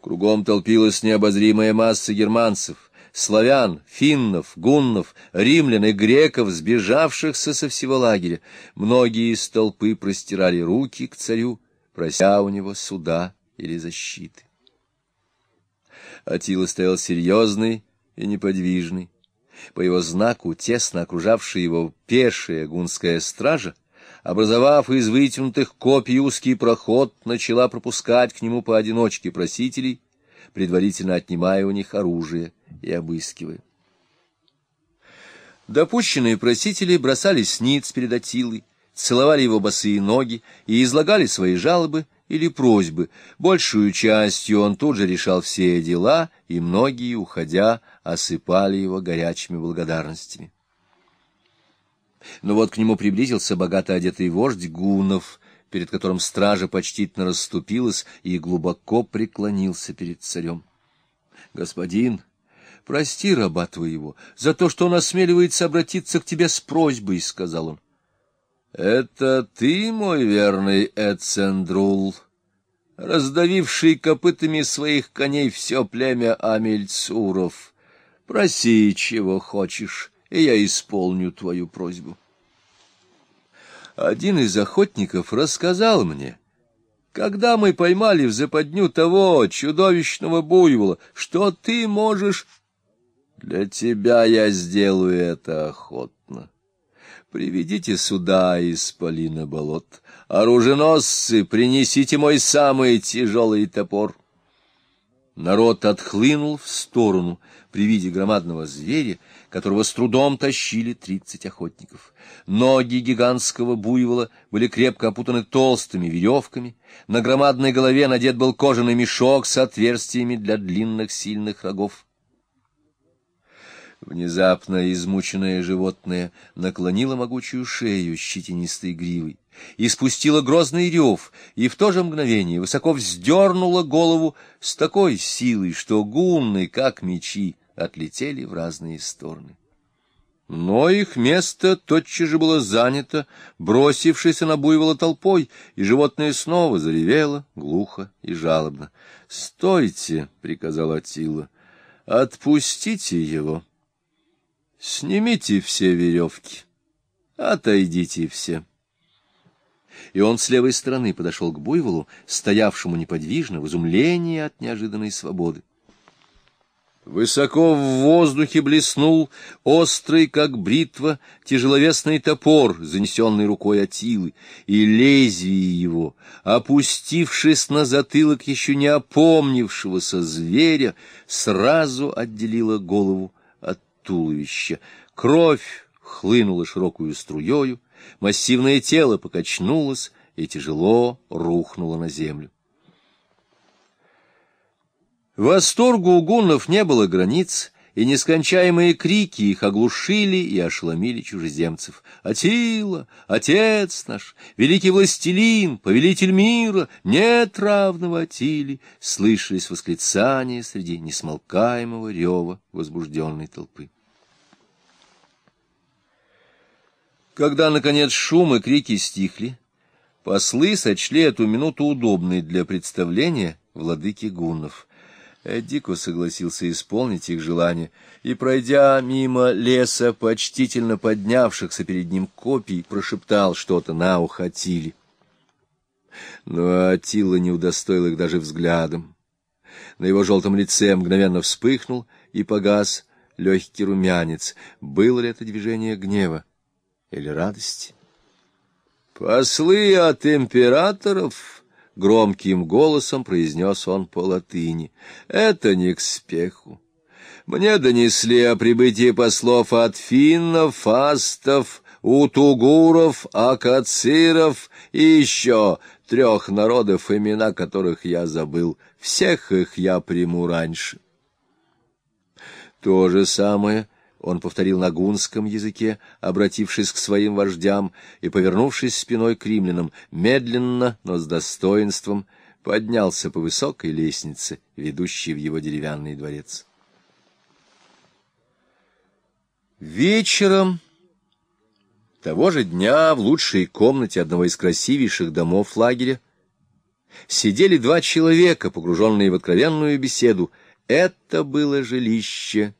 Кругом толпилась необозримая масса германцев, славян, финнов, гуннов, римлян и греков, сбежавшихся со всего лагеря. Многие из толпы простирали руки к царю, прося у него суда или защиты. Атила стоял серьезный и неподвижный. По его знаку, тесно окружавшая его пешая гунская стража, образовав из вытянутых копий узкий проход, начала пропускать к нему поодиночке просителей, предварительно отнимая у них оружие и обыскивая. Допущенные просители бросались ниц перед Атилой, целовали его босые ноги и излагали свои жалобы или просьбы. Большую частью он тут же решал все дела, и многие, уходя, осыпали его горячими благодарностями. Но вот к нему приблизился богато одетый вождь Гунов, перед которым стража почтительно расступилась и глубоко преклонился перед царем. — Господин, прости раба твоего за то, что он осмеливается обратиться к тебе с просьбой, — сказал он. — Это ты, мой верный Эцендрул, раздавивший копытами своих коней все племя Амельцуров. Проси, чего хочешь, и я исполню твою просьбу. Один из охотников рассказал мне, когда мы поймали в западню того чудовищного буйвола, что ты можешь... Для тебя я сделаю это охотно. Приведите сюда из полина болот. Оруженосцы, принесите мой самый тяжелый топор. Народ отхлынул в сторону при виде громадного зверя, которого с трудом тащили тридцать охотников. Ноги гигантского буйвола были крепко опутаны толстыми веревками, на громадной голове надет был кожаный мешок с отверстиями для длинных сильных рогов. Внезапно измученное животное наклонило могучую шею щетинистой гривой и спустило грозный рев, и в то же мгновение высоко вздернуло голову с такой силой, что гунны, как мечи, отлетели в разные стороны. Но их место тотчас же было занято, бросившейся на буйвола толпой, и животное снова заревело глухо и жалобно. — Стойте! — приказал Атила. — Отпустите его! — Снимите все веревки, отойдите все. И он с левой стороны подошел к буйволу, стоявшему неподвижно, в изумлении от неожиданной свободы. Высоко в воздухе блеснул острый, как бритва, тяжеловесный топор, занесенный рукой Атилы, и лезвие его, опустившись на затылок еще не опомнившегося зверя, сразу отделило голову туловища. Кровь хлынула широкую струею, массивное тело покачнулось и тяжело рухнуло на землю. Восторгу у гуннов не было границ, и нескончаемые крики их оглушили и ошеломили чужеземцев. «Атила! Отец наш! Великий властелин! Повелитель мира! Нет равного Атиле!» Слышались восклицания среди несмолкаемого рева возбужденной толпы. Когда, наконец, шум и крики стихли, послы сочли эту минуту удобной для представления владыки гуннов. Эдико согласился исполнить их желание, и, пройдя мимо леса, почтительно поднявшихся перед ним копий, прошептал что-то на ухо Атиле. Но Атила не удостоил их даже взглядом. На его желтом лице мгновенно вспыхнул и погас легкий румянец. Было ли это движение гнева? Или радости. «Послы от императоров!» — громким голосом произнес он по латыни. «Это не к спеху. Мне донесли о прибытии послов от финнов, астов, утугуров, акациров и еще трех народов, имена которых я забыл. Всех их я приму раньше». То же самое он повторил на гунском языке, обратившись к своим вождям и, повернувшись спиной к римлянам, медленно, но с достоинством, поднялся по высокой лестнице, ведущей в его деревянный дворец. Вечером того же дня в лучшей комнате одного из красивейших домов лагеря сидели два человека, погруженные в откровенную беседу. Это было жилище